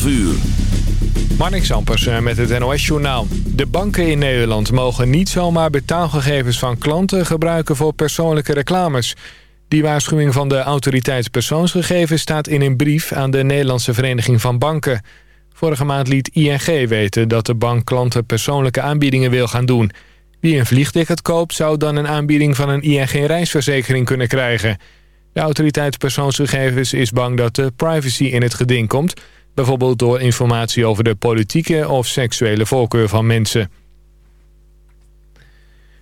12 uur. Marnix met het NOS-journaal. De banken in Nederland mogen niet zomaar betaalgegevens van klanten gebruiken voor persoonlijke reclames. Die waarschuwing van de autoriteit persoonsgegevens staat in een brief aan de Nederlandse Vereniging van Banken. Vorige maand liet ING weten dat de bank klanten persoonlijke aanbiedingen wil gaan doen. Wie een vliegticket koopt zou dan een aanbieding van een ING-reisverzekering kunnen krijgen. De autoriteit persoonsgegevens is bang dat de privacy in het geding komt... bijvoorbeeld door informatie over de politieke of seksuele voorkeur van mensen.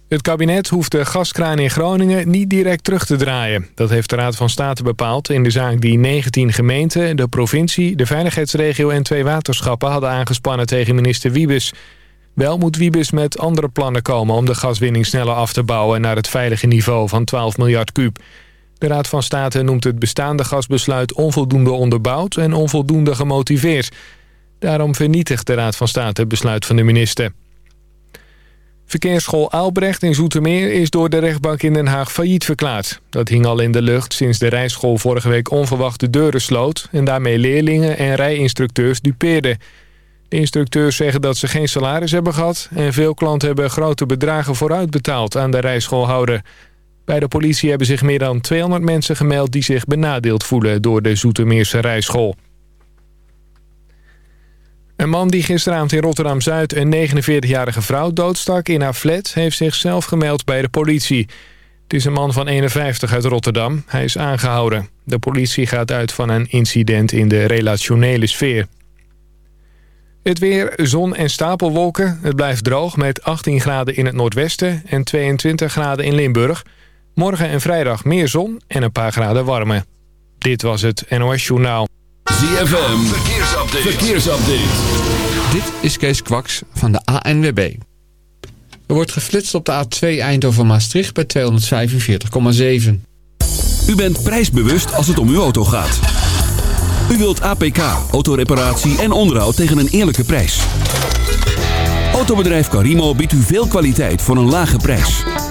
Het kabinet hoeft de gaskraan in Groningen niet direct terug te draaien. Dat heeft de Raad van State bepaald in de zaak die 19 gemeenten, de provincie, de veiligheidsregio en twee waterschappen hadden aangespannen tegen minister Wiebes. Wel moet Wiebes met andere plannen komen om de gaswinning sneller af te bouwen naar het veilige niveau van 12 miljard kuub. De Raad van State noemt het bestaande gasbesluit onvoldoende onderbouwd en onvoldoende gemotiveerd. Daarom vernietigt de Raad van State het besluit van de minister. Verkeersschool Aalbrecht in Zoetermeer is door de rechtbank in Den Haag failliet verklaard. Dat hing al in de lucht sinds de rijschool vorige week onverwacht de deuren sloot... en daarmee leerlingen en rijinstructeurs dupeerden. De instructeurs zeggen dat ze geen salaris hebben gehad... en veel klanten hebben grote bedragen vooruitbetaald aan de rijschoolhouder. Bij de politie hebben zich meer dan 200 mensen gemeld... die zich benadeeld voelen door de Zoetermeerse rijschool. Een man die gisteravond in Rotterdam-Zuid een 49-jarige vrouw doodstak in haar flat... heeft zichzelf gemeld bij de politie. Het is een man van 51 uit Rotterdam. Hij is aangehouden. De politie gaat uit van een incident in de relationele sfeer. Het weer, zon en stapelwolken. Het blijft droog met 18 graden in het noordwesten en 22 graden in Limburg. Morgen en vrijdag meer zon en een paar graden warmer. Dit was het NOS Journaal. ZFM, verkeersupdate. verkeersupdate. Dit is Kees Kwaks van de ANWB. Er wordt geflitst op de A2 Eindhoven-Maastricht bij 245,7. U bent prijsbewust als het om uw auto gaat. U wilt APK, autoreparatie en onderhoud tegen een eerlijke prijs. Autobedrijf Carimo biedt u veel kwaliteit voor een lage prijs.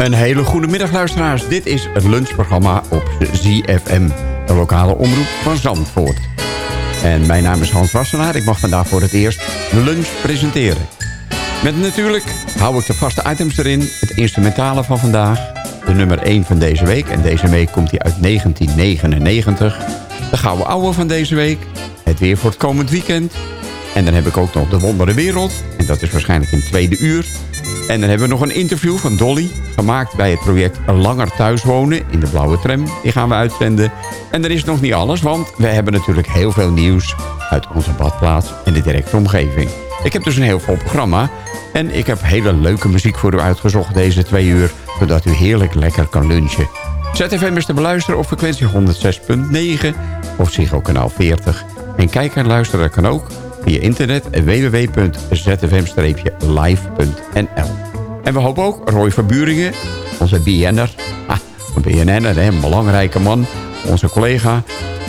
Een hele goede middag luisteraars. Dit is het lunchprogramma op ZFM, de lokale omroep van Zandvoort. En mijn naam is Hans Wassenaar. Ik mag vandaag voor het eerst lunch presenteren. Met natuurlijk hou ik de vaste items erin. Het instrumentale van vandaag. De nummer 1 van deze week. En deze week komt hij uit 1999. De gouden ouwe van deze week. Het weer voor het komend weekend. En dan heb ik ook nog de wondere wereld. En dat is waarschijnlijk in tweede uur. En dan hebben we nog een interview van Dolly. Gemaakt bij het project Langer Thuis Wonen in de Blauwe Tram. Die gaan we uitzenden. En er is nog niet alles, want we hebben natuurlijk heel veel nieuws... uit onze badplaats en de directe omgeving. Ik heb dus een heel vol programma. En ik heb hele leuke muziek voor u uitgezocht deze twee uur... zodat u heerlijk lekker kan lunchen. ZFM is te beluisteren op frequentie 106.9 of Psycho kanaal 40. En kijken en luisteren kan ook via internet www.zfm-live.nl. En we hopen ook Roy Verburingen, onze BN'er, ah, een BNN'er, een belangrijke man, onze collega,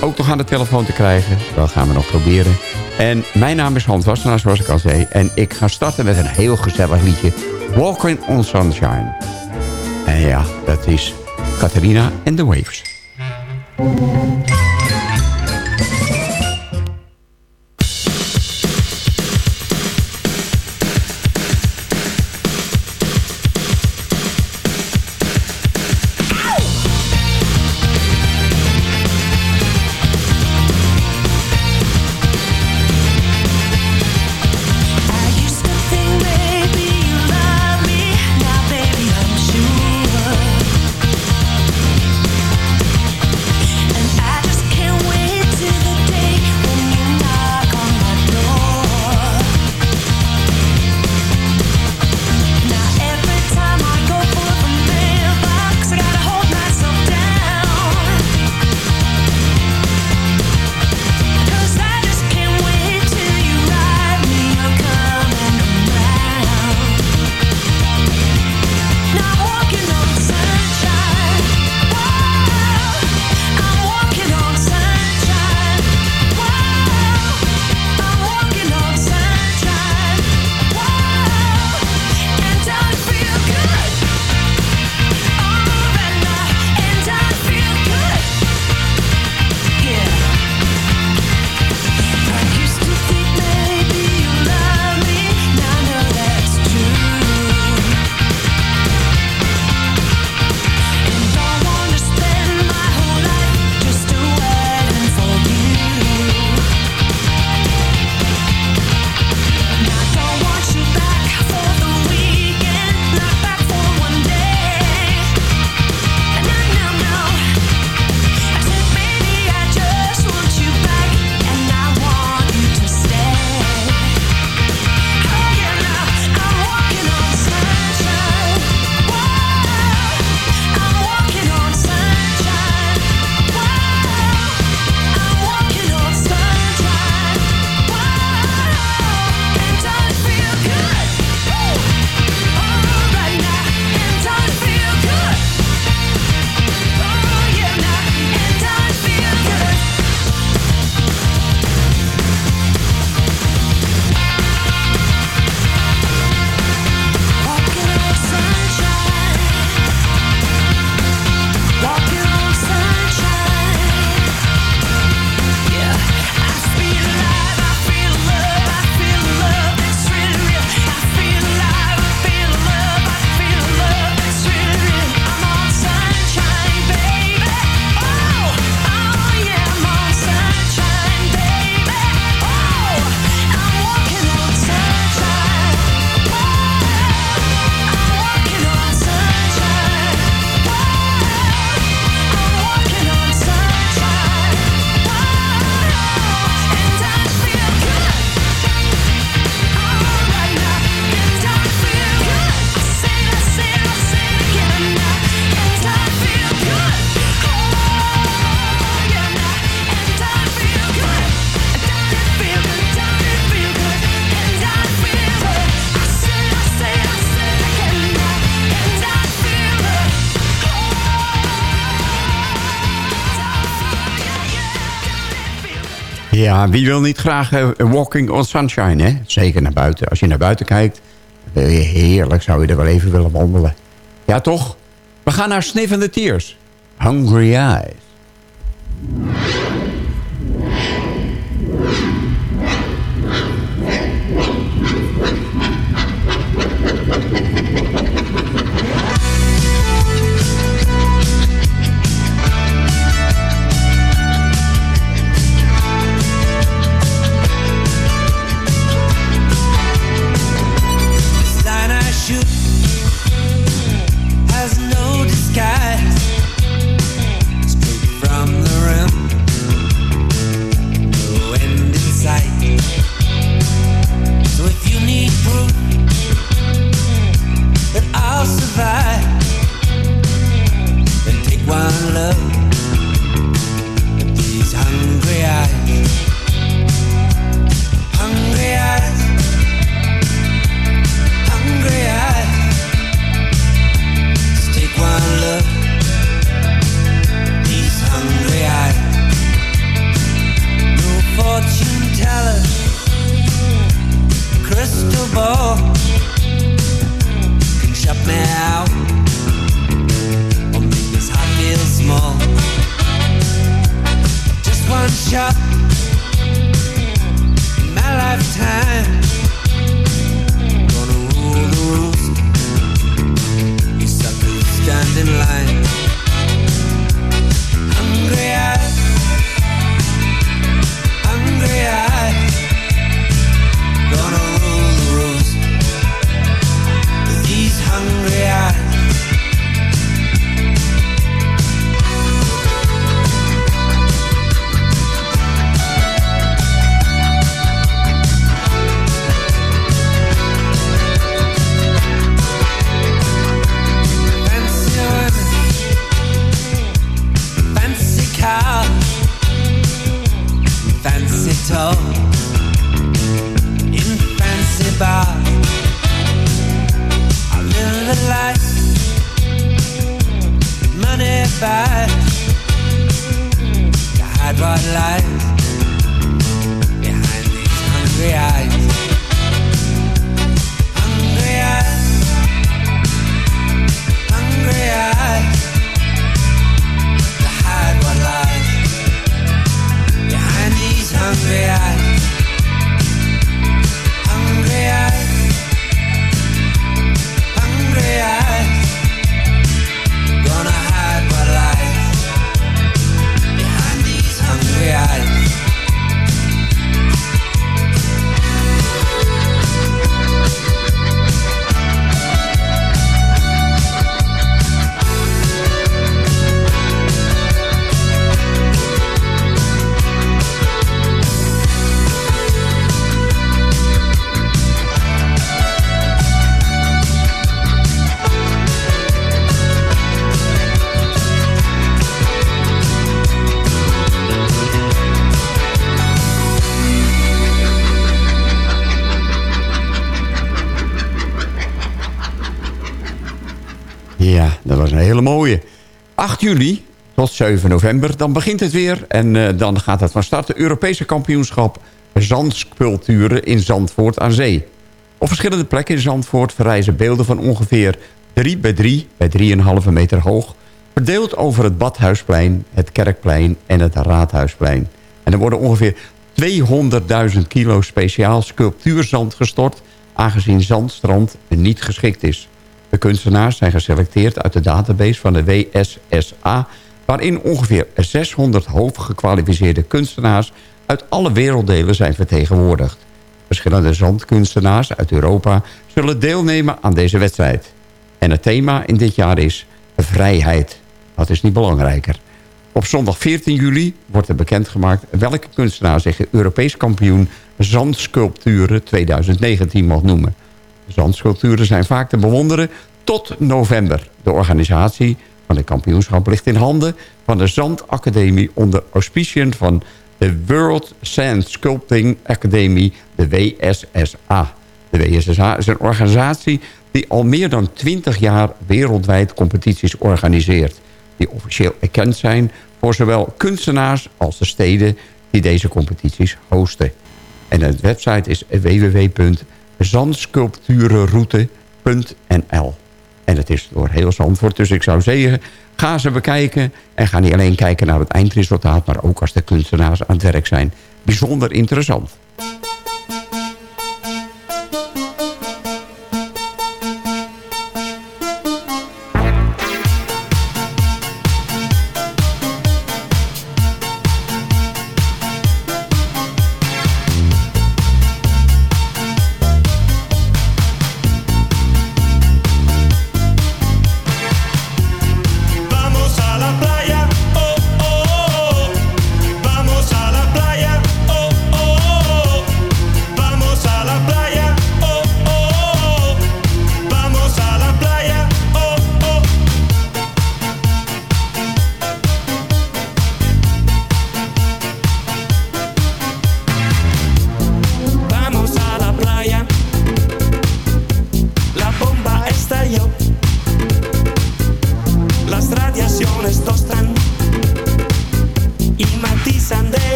ook nog aan de telefoon te krijgen. Dat gaan we nog proberen. En mijn naam is Hans Wassenaar, zoals ik al zei. En ik ga starten met een heel gezellig liedje. Walking on Sunshine. En ja, dat is Catharina and the Waves. Wie wil niet graag eh, walking on sunshine, hè? Zeker naar buiten. Als je naar buiten kijkt, wil je heerlijk, zou je er wel even willen wandelen. Ja, toch? We gaan naar Sniff and the Tears. Hungry Eyes. Hele mooie. 8 juli tot 7 november, dan begint het weer. En eh, dan gaat het van start. De Europese kampioenschap zandsculpturen in Zandvoort aan zee. Op verschillende plekken in Zandvoort verrijzen beelden van ongeveer 3 bij 3 bij 3,5 meter hoog. Verdeeld over het Badhuisplein, het Kerkplein en het Raadhuisplein. En er worden ongeveer 200.000 kilo speciaal sculptuurzand gestort... aangezien zandstrand niet geschikt is. De kunstenaars zijn geselecteerd uit de database van de WSSA... waarin ongeveer 600 hooggekwalificeerde kunstenaars... uit alle werelddelen zijn vertegenwoordigd. Verschillende zandkunstenaars uit Europa zullen deelnemen aan deze wedstrijd. En het thema in dit jaar is vrijheid. Dat is niet belangrijker. Op zondag 14 juli wordt er bekendgemaakt... welke kunstenaar zich Europees kampioen Zandsculpturen 2019 mag noemen. Zandsculpturen zijn vaak te bewonderen tot november. De organisatie van de kampioenschap ligt in handen van de Zandacademie... onder auspiciën van de World Sand Sculpting Academy, de WSSA. De WSSA is een organisatie die al meer dan 20 jaar wereldwijd competities organiseert. Die officieel erkend zijn voor zowel kunstenaars als de steden die deze competities hosten. En de website is www.zandsculpturenroute.nl En het is door heel Zandvoort. Dus ik zou zeggen, ga ze bekijken. En ga niet alleen kijken naar het eindresultaat... maar ook als de kunstenaars aan het werk zijn. Bijzonder interessant.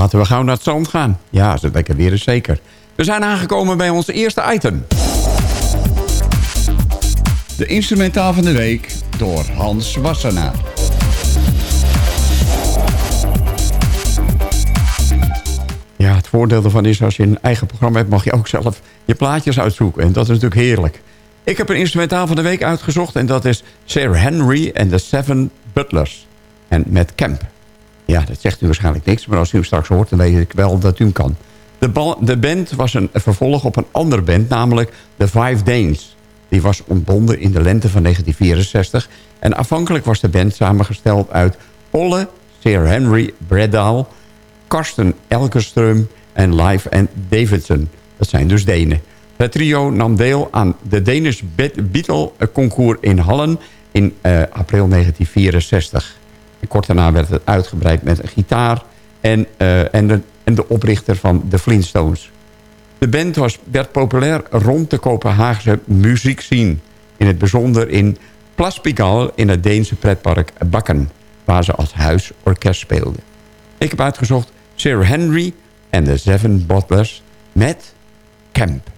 Laten we gauw naar het zand gaan. Ja, dat lekker weer is zeker. We zijn aangekomen bij onze eerste item. De instrumentaal van de week door Hans Wassenaar. Ja, het voordeel ervan is als je een eigen programma hebt... mag je ook zelf je plaatjes uitzoeken. En dat is natuurlijk heerlijk. Ik heb een instrumentaal van de week uitgezocht... en dat is Sarah Henry en de Seven Butlers. En met Camp. Ja, dat zegt u waarschijnlijk niks, maar als u hem straks hoort... dan weet ik wel dat u hem kan. De, de band was een vervolg op een andere band, namelijk The Five Danes. Die was ontbonden in de lente van 1964. En afhankelijk was de band samengesteld uit Olle, Sir Henry Bredal... Karsten Elkerström en Live en Davidson. Dat zijn dus Denen. Het trio nam deel aan de Danish Beatle Concours in Hallen in eh, april 1964. Kort daarna werd het uitgebreid met een gitaar en, eh, en, de, en de oprichter van de Flintstones. De band was, werd populair rond de Kopenhaagse muziekscene. In het bijzonder in Plaspigal in het Deense pretpark Bakken... waar ze als huisorkest speelden. Ik heb uitgezocht Sir Henry en de Seven Bottlers met Camp.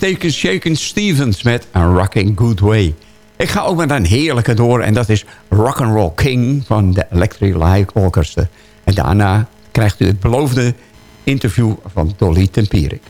Was Shaken, Stevens met A Rocking Good Way. Ik ga ook met een heerlijke door en dat is Rock'n'Roll King van de Electric Light Orchestra. En daarna krijgt u het beloofde interview van Dolly Tempierik.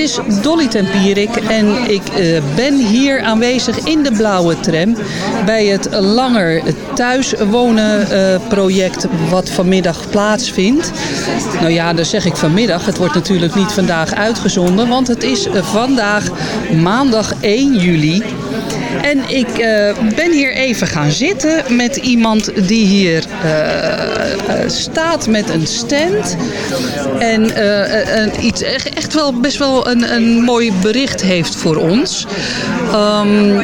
Is Dolly Tempierik en ik eh, ben hier aanwezig in de blauwe tram bij het Langer thuiswonen eh, project wat vanmiddag plaatsvindt. Nou ja, dan zeg ik vanmiddag, het wordt natuurlijk niet vandaag uitgezonden, want het is vandaag maandag 1 juli. En ik eh, ben hier even gaan zitten met iemand die hier eh, eh, staat met een stand. En iets echt, wel best wel een, een mooi bericht heeft voor ons. Ehm,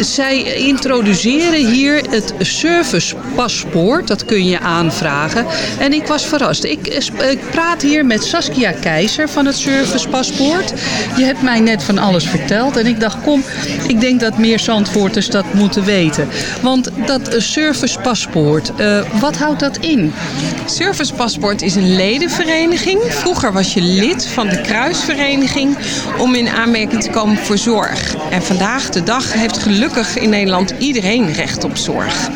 zij introduceren hier het servicepaspoort. Dat kun je aanvragen. En ik was verrast. Ik, eh, ik praat hier met Saskia Keizer van het servicepaspoort. Je hebt mij net van alles verteld. En ik dacht, kom, ik denk dat meer Zandvoorters dat moeten weten. Want dat servicepaspoort, eh, wat houdt dat in? Servicepaspoort is een ledenvereniging. Vroeger was je lid van de kruisvereniging om in aanmerking te komen voor zorg. En vandaag de dag heeft gelukkig in Nederland iedereen recht op zorg.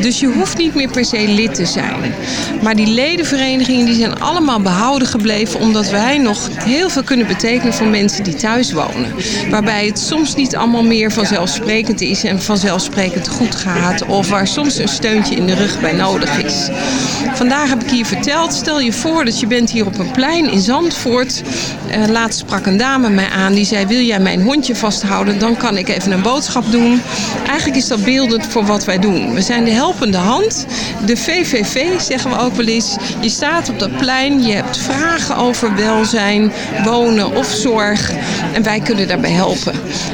Dus je hoeft niet meer per se lid te zijn. Maar die ledenverenigingen die zijn allemaal behouden gebleven omdat wij nog heel veel kunnen betekenen voor mensen die thuis wonen. Waarbij het soms niet allemaal meer vanzelfsprekend is en vanzelfsprekend goed gaat. Of waar soms een steuntje in de rug bij nodig is. Vandaag heb ik hier verteld, stel je voor dat je bent hier op een plein in Zandvoort. Eh, laatst sprak een dame mij aan die zei, wil jij mijn hondje vasthouden? Dan kan ik even een boodschap doen. Eigenlijk is dat beeldend voor wat wij doen. We zijn de helpende hand. De VVV zeggen we ook wel eens. Je staat op dat plein, je hebt vragen over welzijn, wonen of zorg. En wij kunnen daarbij helpen.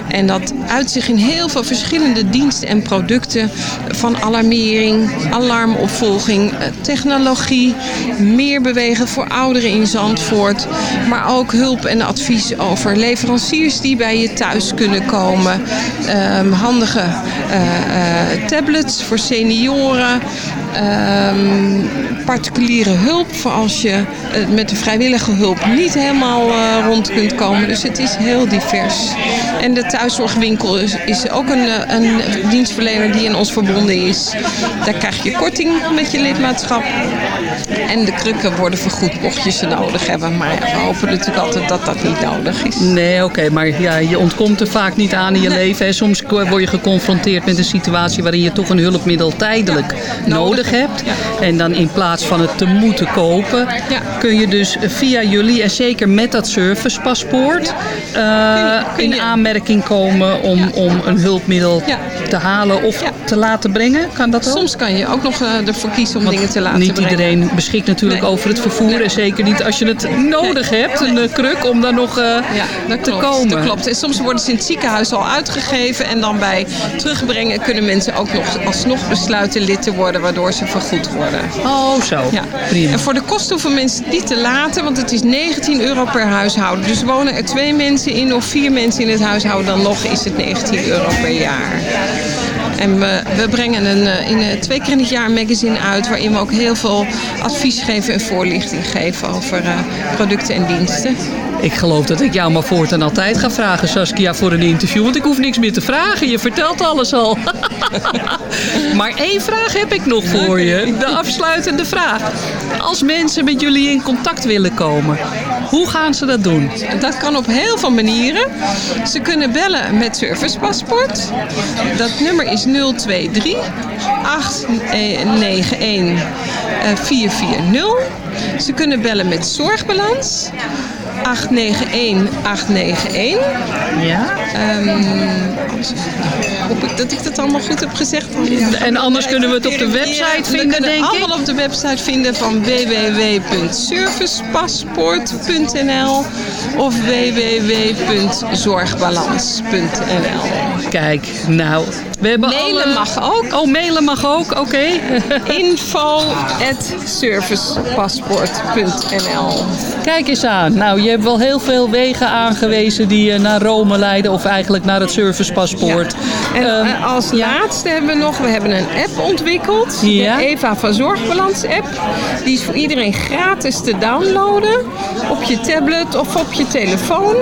En dat uit zich in heel veel verschillende diensten en producten. Van alarmering, alarmopvolging, eh, technologie, meer bewegen voor ouderen in Zandvoort. Maar ook hulp en advies over leveranciers die bij je thuis kunnen komen. Ehm, handige eh, eh, tablets voor senioren. Ehm, particuliere hulp voor als je eh, met de vrijwillige hulp niet helemaal eh, rond kunt komen. Dus het is heel divers. En de thuiszorgwinkel is, is ook een, eh, een dienstverlener die in ons verbonden is. Daar krijg je korting met je lidmaatschap. En de krukken worden vergoed mocht je ze nodig hebben. Maar we hopen natuurlijk altijd dat dat niet nodig is. Nee, oké, maar ja, je ontkomt er vaak niet aan in je leven. Hè. Soms word je geconfronteerd met een situatie waarin je toch een hulpmiddel tijdelijk nodig hebt. En dan in plaats van het te moeten kopen, kun je dus via jullie en zeker met dat servicepaspoort eh, in aanmerking komen om, om een hulpmiddel te halen of te laten brengen. Kan dat ook? Soms kan je ook nog eh, ervoor kiezen om Want dingen te laten niet brengen. iedereen beschikt natuurlijk over het vervoer. En zeker niet als je het nodig hebt, een eh, kruk, om daar nog Ja, dat te klopt, komen. Dat klopt. En soms worden ze in het ziekenhuis al uitgegeven. En dan bij terugbrengen kunnen mensen ook nog alsnog besluiten lid te worden. Waardoor ze vergoed worden. Oh, zo. Ja. Prima. En voor de kosten hoeven mensen niet te laten. Want het is 19 euro per huishouden. Dus wonen er twee mensen in of vier mensen in het huishouden. Dan nog is het 19 euro per jaar. En we, we brengen een, eh, in, eh, twee keer in het jaar een magazine uit... waarin we ook heel veel advies geven en voorlichting geven over eh, producten en diensten. Ik geloof dat ik jou maar voortaan altijd ga vragen, Saskia, voor een interview. Want ik hoef niks meer te vragen. Je vertelt alles al. maar één vraag heb ik nog voor je. De afsluitende vraag. Als mensen met jullie in contact willen komen, hoe gaan ze dat doen? Dat kan op heel veel manieren. Ze kunnen bellen met servicepaspoort. Dat nummer is 023 891 440. Ze kunnen bellen met zorgbalans. 891 891. Ja. hoop ik dat ik dat allemaal goed heb gezegd. En anders kunnen we het op de website we vinden, kunnen denk ik. allemaal op de website vinden van www.servicepaspoort.nl of www.zorgbalans.nl. Kijk, nou, we hebben Mailen alle- mag ook. Oh, mailen mag ook, oké. Info servicepaspoort.nl Kijk eens aan. Nou, je hebt wel heel veel wegen aangewezen die eh, naar Rome leiden. Of eigenlijk naar het servicepaspoort. En Ehm, eh, als laatste hebben we nog, we hebben een app ontwikkeld. Ja. De Eva van Zorgbalans app. Die is voor iedereen gratis te downloaden. Op je tablet of op je telefoon.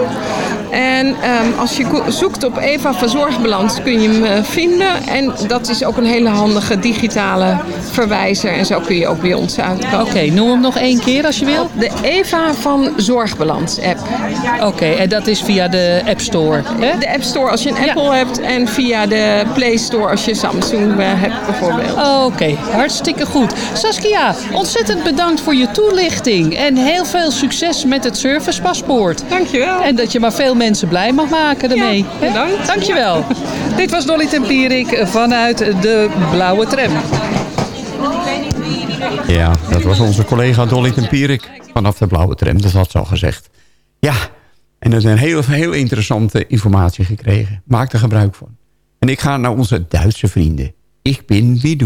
En ehm, als je zoekt op Eva van Zorgbalans kun je hem eh, vinden. En dat is ook een hele handige digitale verwijzer. En zo kun je ook bij ons uitkomen. Oké, noem hem nog één keer als je wil. De Eva van Zorgbalans app. Oké, en dat is via de App Store. Hè? De App Store als je een Apple hebt. En via de Play Store als je Samsung eh, hebt bijvoorbeeld. Oké, hartstikke goed. Saskia, ontzettend bedankt voor je toelichting. En heel veel succes met het servicepaspoort. Dankjewel. En dat je maar veel mensen blij mag maken ermee. hè? bedankt. Dankjewel. Dit was Dolly Tempierik vanuit de Blauwe Tram. Ja, dat was onze collega Dolly Tempierik vanaf de Blauwe Tram. Dat had ze al gezegd. Ja, en dat is een heel, heel interessante informatie gekregen. Maak er gebruik van. En ik ga naar onze Duitse vrienden. Ik ben wie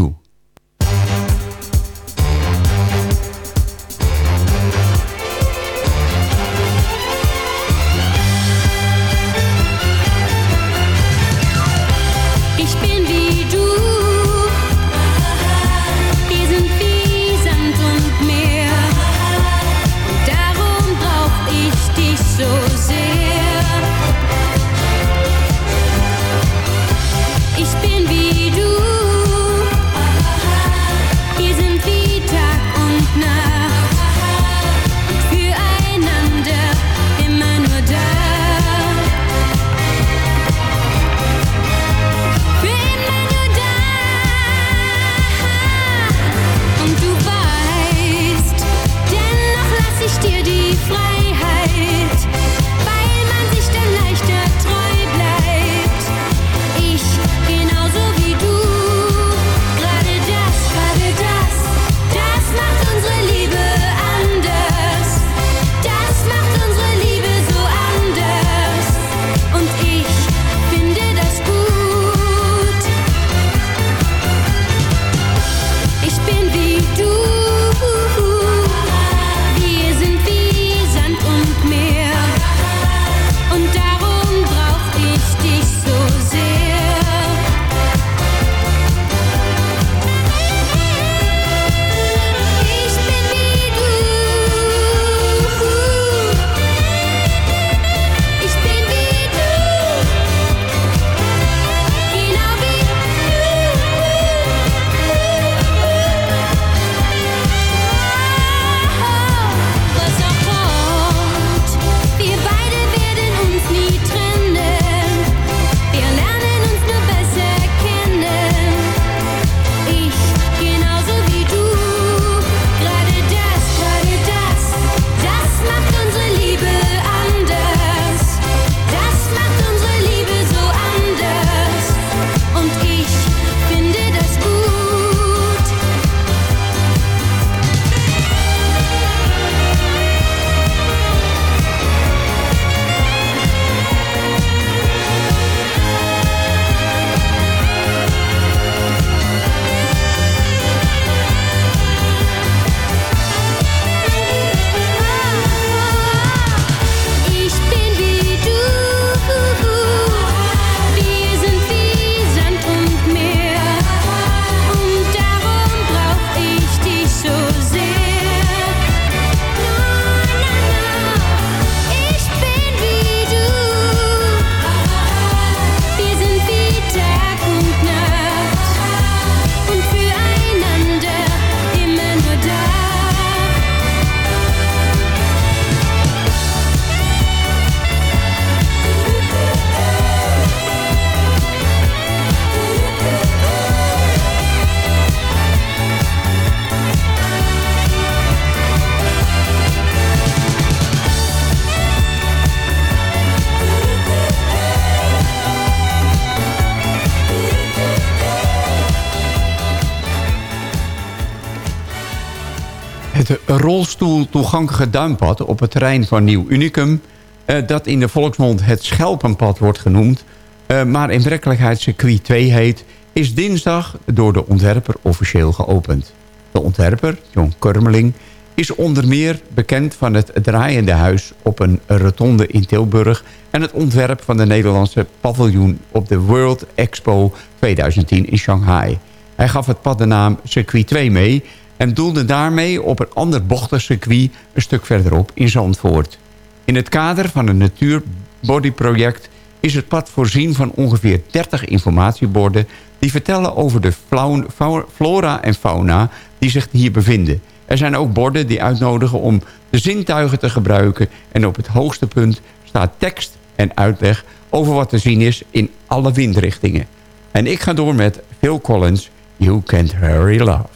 Het rolstoel toegankelijke duimpad op het terrein van Nieuw Unicum... eh, dat in de volksmond het Schelpenpad wordt genoemd... eh, maar in werkelijkheid circuit 2 heet... is dinsdag door de ontwerper officieel geopend. De ontwerper, John Kurmeling, is onder meer bekend van het draaiende huis... op een rotonde in Tilburg... en het ontwerp van de Nederlandse paviljoen op de World Expo 2010 in Shanghai. Hij gaf het pad de naam Circuit 2 mee... en doelde daarmee op een ander bochtig circuit een stuk verderop in Zandvoort. In het kader van een natuurbodyproject is het pad voorzien van ongeveer 30 informatieborden... die vertellen over de flora en fauna die zich hier bevinden. Er zijn ook borden die uitnodigen om de zintuigen te gebruiken... en op het hoogste punt staat tekst en uitleg over wat te zien is in alle windrichtingen. En ik ga door met Phil Collins, You Can't Hurry Love.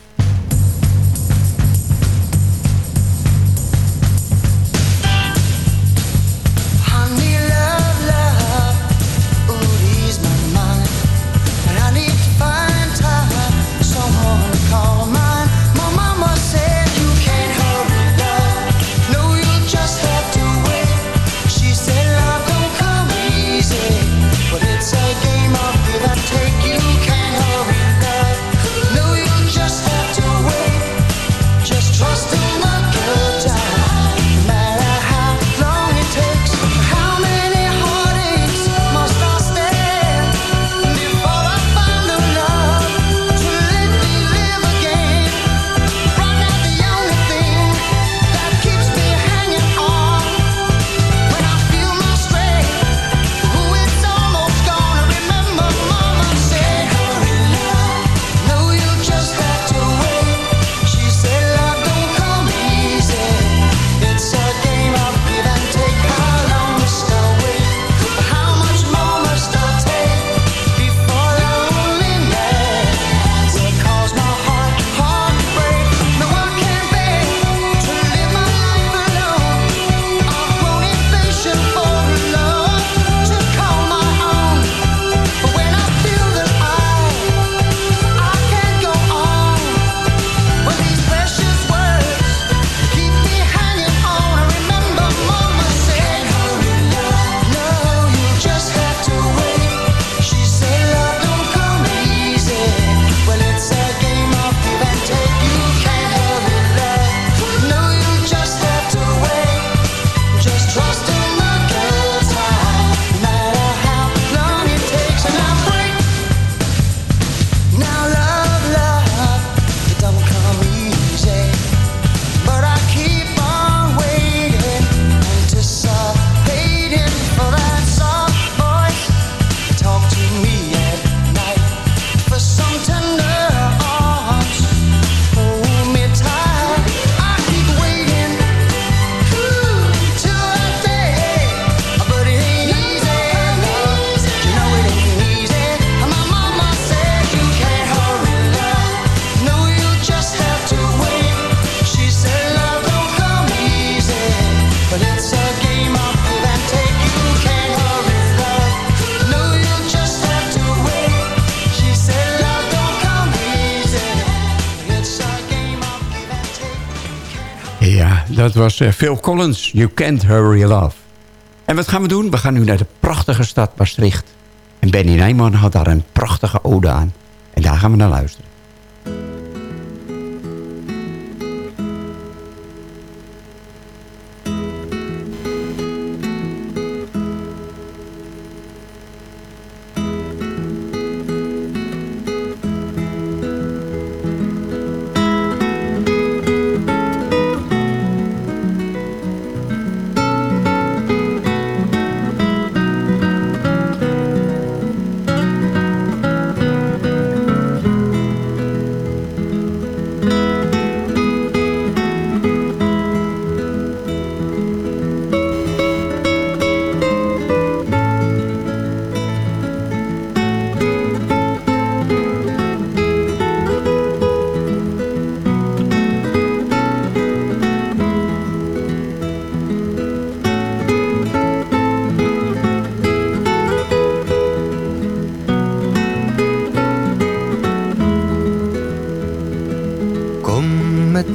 Dat was eh, Phil Collins, You Can't Hurry Love. En wat gaan we doen? We gaan nu naar de prachtige stad Maastricht. En Benny Nijman had daar een prachtige ode aan. En daar gaan we naar luisteren.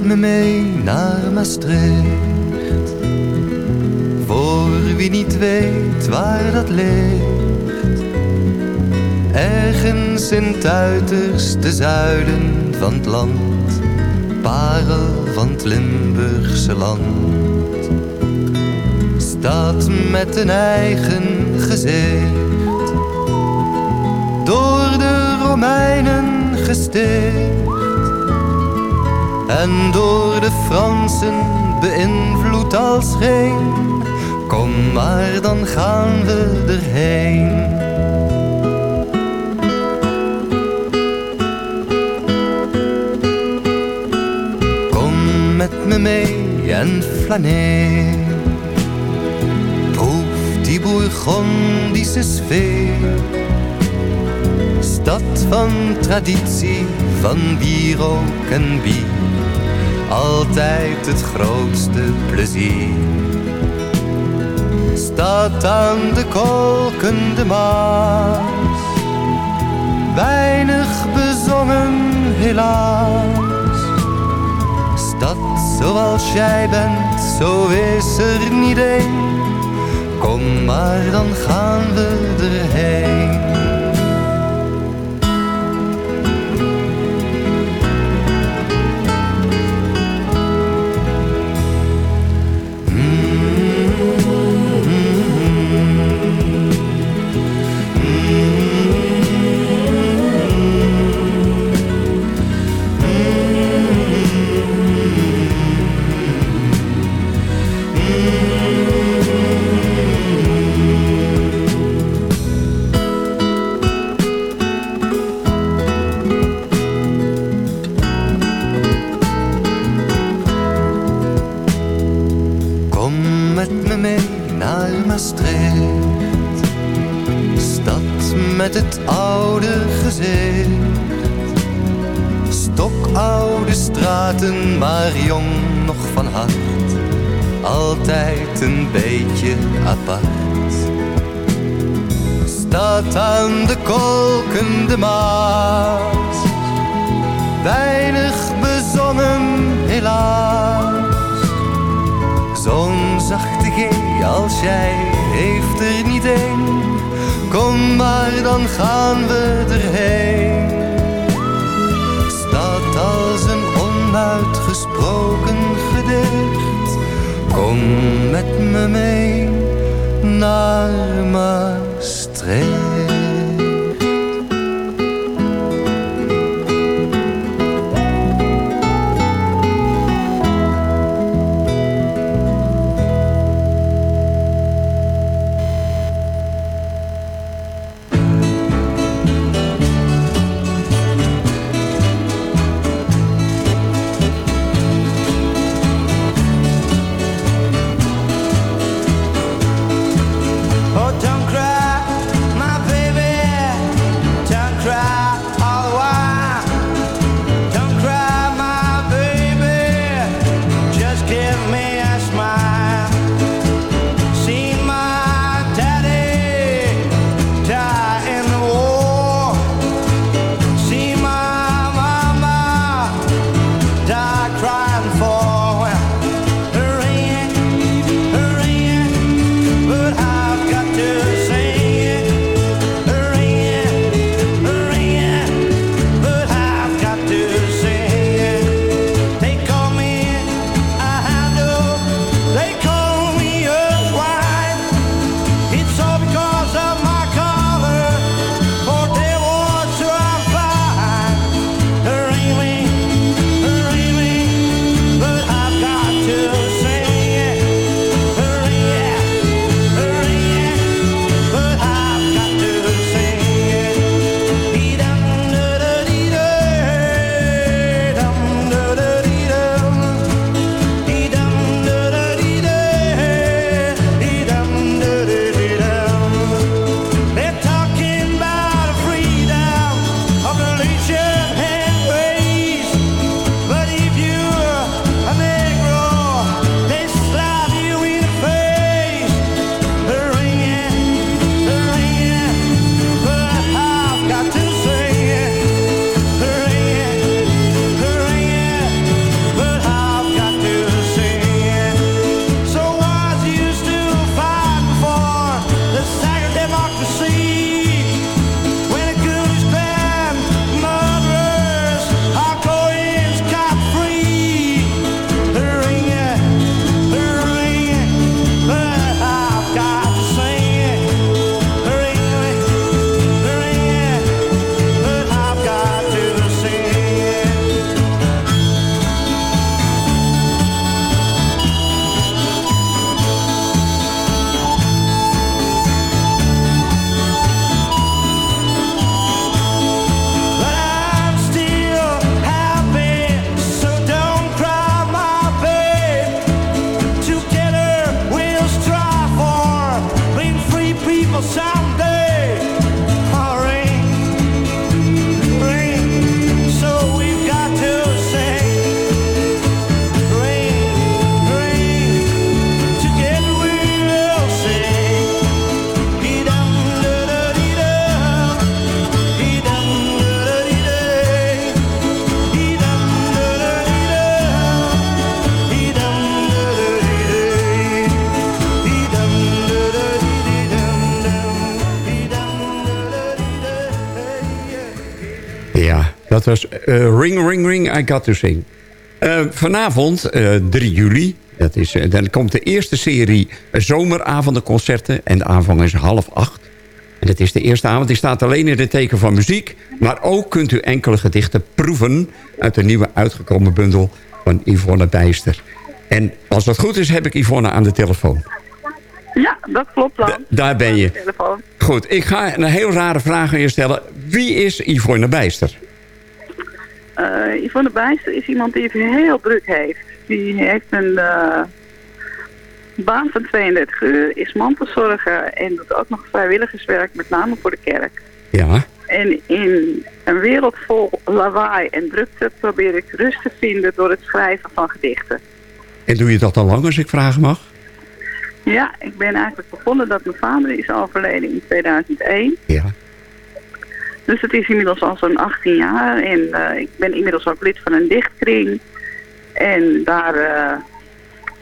Me mee naar Maastricht. Voor wie niet weet waar dat ligt. Ergens in het uiterste zuiden van het land. Parel van het Limburgse land. Staat met een eigen gezicht. Door de Romeinen gesticht. En door de Fransen beïnvloed als geen. Kom maar, dan gaan we erheen. Kom met me mee en flaneer. Proef die Bourgondische sfeer. Stad van traditie, van wierook en bier. Altijd het grootste plezier. Staat aan de kolkende Maas. Weinig bezongen helaas. Stad zoals jij bent, zo is er niet één. Kom maar, dan gaan we erheen. Maar jong nog van hart. Altijd een beetje apart. Staat aan de kolkende Maas. Weinig bezongen helaas. Zo'n zachte G als jij heeft er niet één. Kom maar, dan gaan we erheen. Onuitgesproken gedicht. Kom met me mee naar Maastricht. Ring, Ring, Ring, I Got To Sing. Eh, vanavond, eh, 3 juli, dat is, eh, dan komt de eerste serie zomeravondenconcerten. En de aanvang is half acht. En het is de eerste avond. Die staat alleen in het teken van muziek. Maar ook kunt u enkele gedichten proeven... uit de nieuwe uitgekomen bundel van Yvonne Bijster. En als dat goed is, heb ik Yvonne aan de telefoon. Ja, dat klopt dan. Daar ben je. Telefoon. Goed, ik ga een heel rare vraag aan je stellen. Wie is Yvonne Bijster? Eh, Yvonne Bijster is iemand die het heel druk heeft. Die heeft een eh, baan van 32 uur, is mantelzorger en doet ook nog vrijwilligerswerk, met name voor de kerk. Ja. En in een wereld vol lawaai en drukte probeer ik rust te vinden door het schrijven van gedichten. En doe je dat al lang, als ik vragen mag? Ja, ik ben eigenlijk begonnen dat mijn vader is overleden in 2001. Ja. Dus het is inmiddels al zo'n 18 jaar. En eh, ik ben inmiddels ook lid van een dichtkring. En daar, eh,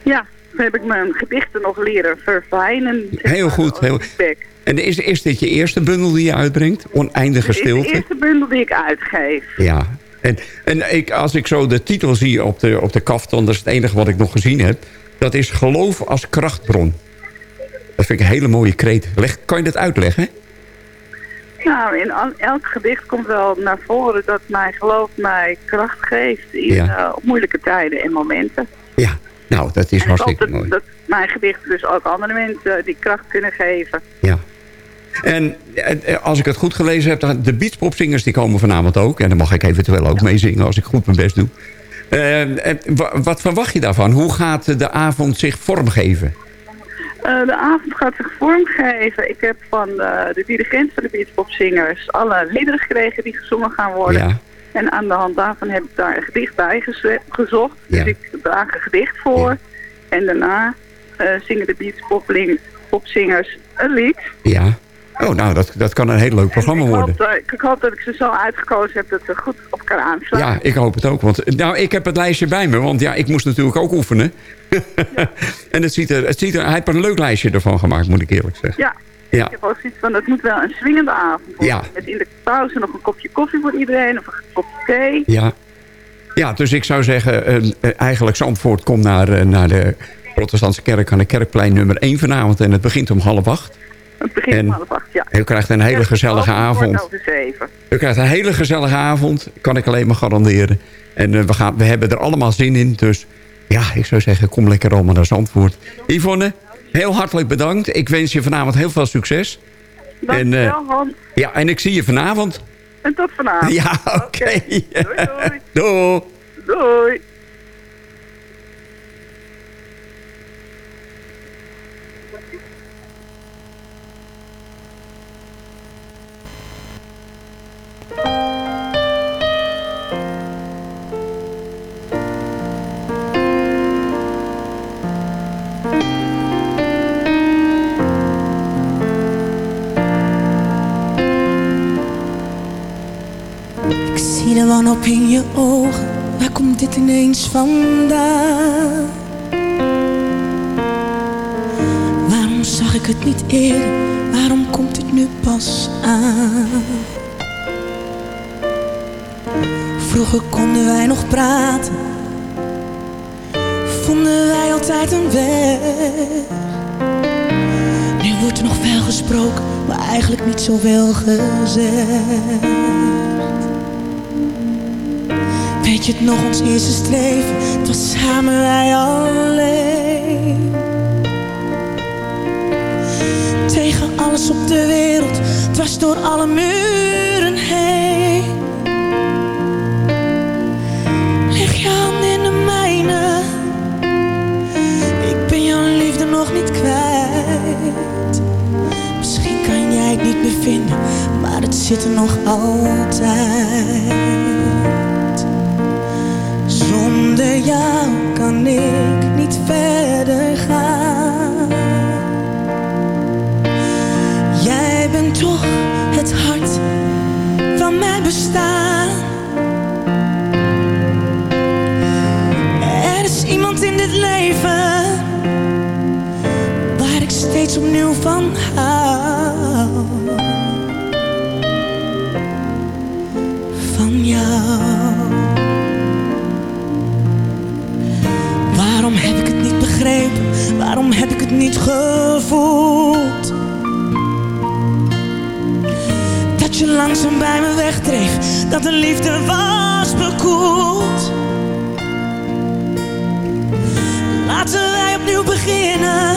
ja, heb ik mijn gedichten nog leren verfijnen. Heel goed. Heel... feedback. En is, is dit je eerste bundel die je uitbrengt? Oneindige Dit is de stilte? eerste bundel die ik uitgeef. Ja. En, en ik, als ik zo de titel zie op de, op de kaftan... dat is het enige wat ik nog gezien heb... dat is geloof als krachtbron. Dat vind ik een hele mooie kreet. Leg, kan je dat uitleggen? Nou, in elk gedicht komt wel naar voren dat mijn geloof mij kracht geeft in Ja. eh, moeilijke tijden en momenten. Ja. Nou, dat is hartstikke mooi. dat mijn gedichten dus ook andere mensen die kracht kunnen geven. Ja. En eh, als ik het goed gelezen heb, dan- de beachpopzingers die komen vanavond ook. En dan mag ik eventueel ook meezingen als ik goed mijn best doe. Eh, eh, wa- wat verwacht je daarvan? Hoe gaat de avond zich vormgeven? Eh, de avond gaat zich vormgeven. Ik heb van eh, de dirigent van de Beachpopzingers alle liederen gekregen die gezongen gaan worden. Ja. En aan de hand daarvan heb ik daar een gedicht bij gezocht. Ja. Dus ik draag een gedicht voor. En daarna eh, zingen de Beachpopzingers een lied. Ja. Oh, nou, dat, dat kan een heel leuk programma ik, worden. hoop, dat- ik hoop dat ik ze zo uitgekozen heb dat ze goed op elkaar aanslaan. Ja, ik hoop het ook. Want nou, ik heb het lijstje bij me. Want ja, ik moest natuurlijk ook oefenen. en het ziet er, het ziet er, hij heeft er een leuk lijstje ervan gemaakt, moet ik eerlijk zeggen. Ja. Ja. Ik heb ook zoiets van, het moet wel een swingende avond worden. Ja. Met in de pauze nog een kopje koffie voor iedereen of een kopje thee. Ja. Ja, dus ik zou zeggen, eh, eh, eigenlijk Zandvoort komt naar, eh, naar de protestantse kerk aan de kerkplein nummer 1 vanavond. En het begint om half acht. Het begint En half acht, ja. U krijgt een hele Ja, gezellige avond. U krijgt een hele gezellige avond, kan ik alleen maar garanderen. En eh, we, gaan, we hebben er allemaal zin in, dus ja, ik zou zeggen, kom lekker allemaal naar Zandvoort. Yvonne, heel hartelijk bedankt. Ik wens je vanavond heel veel succes. Dankjewel, En, eh, Hans. Ja, en ik zie je vanavond. En tot vanavond. Ja, oké. Doei, doei. Doei. Doei. In je ogen, waar komt dit ineens vandaan? Waarom zag ik het niet eerder, waarom komt het nu pas aan? Vroeger konden wij nog praten, vonden wij altijd een weg. Nu wordt er nog veel gesproken, maar eigenlijk niet zoveel gezegd. Weet je het nog, ons eerste streven, het was samen wij alleen. Tegen alles op de wereld, dwars door alle muren heen. Leg je hand in de mijne, ik ben jouw liefde nog niet kwijt. Misschien kan jij het niet meer vinden, maar het zit er nog altijd. Zonder jou kan ik niet verder gaan. Jij bent toch het hart van mijn bestaan. Er is iemand in dit leven waar ik steeds opnieuw van hou. Waarom heb ik het niet gevoeld? Dat je langzaam bij me wegdreef, dat de liefde was bekoeld. Laten wij opnieuw beginnen.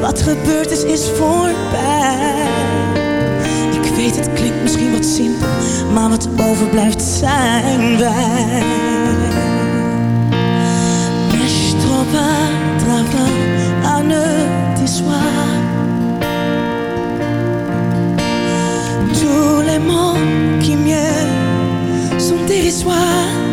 Wat gebeurd is, is voorbij. Ik weet, het klinkt misschien wat simpel, maar wat overblijft zijn wij. Trava, travail à ne t'es choix les mots qui mieux sont tes soirs.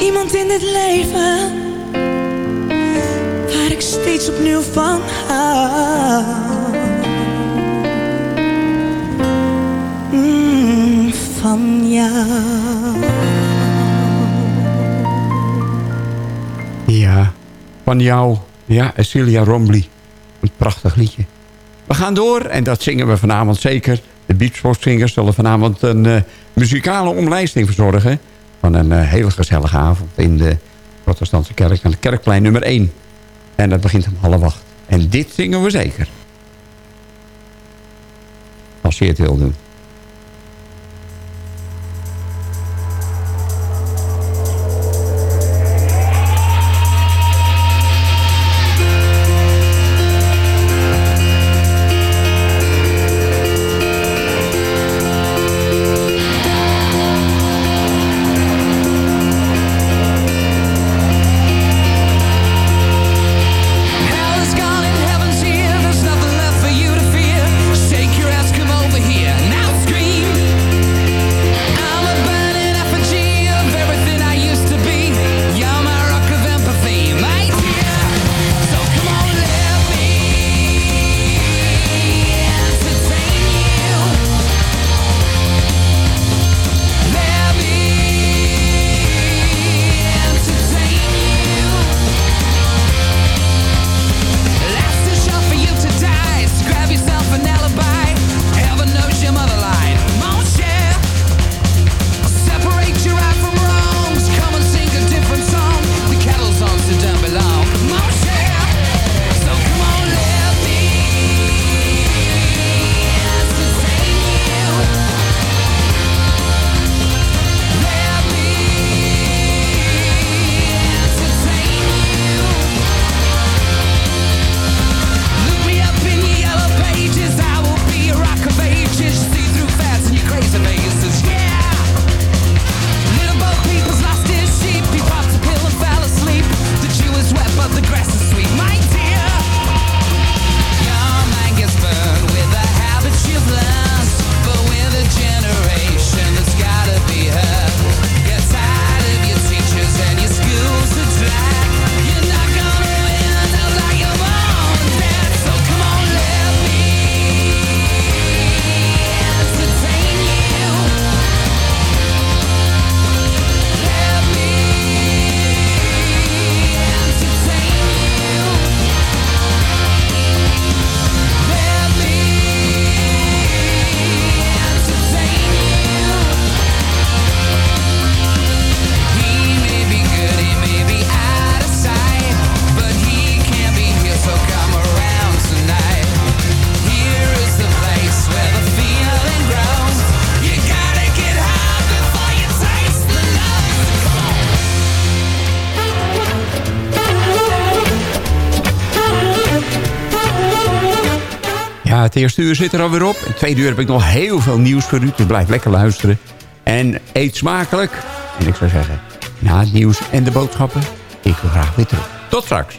Iemand in dit leven Waar ik steeds opnieuw van hou Mm, Van jou Ja, van jou. Ja, Celia Rombly. Een prachtig liedje. We gaan door en dat zingen we vanavond zeker. De Beachbox-zingers zullen vanavond een eh, muzikale omlijsting verzorgen... van een eh, hele gezellige avond in de protestantse kerk... aan het kerkplein nummer 1. En dat begint om half acht. En dit zingen we zeker. Als je het wil doen. Eerste uur zit er alweer op. In tweede uur heb ik nog heel veel nieuws voor u. Dus blijf lekker luisteren. En eet smakelijk. En ik zou zeggen, na het nieuws en de boodschappen... ik wil graag weer terug. Tot straks.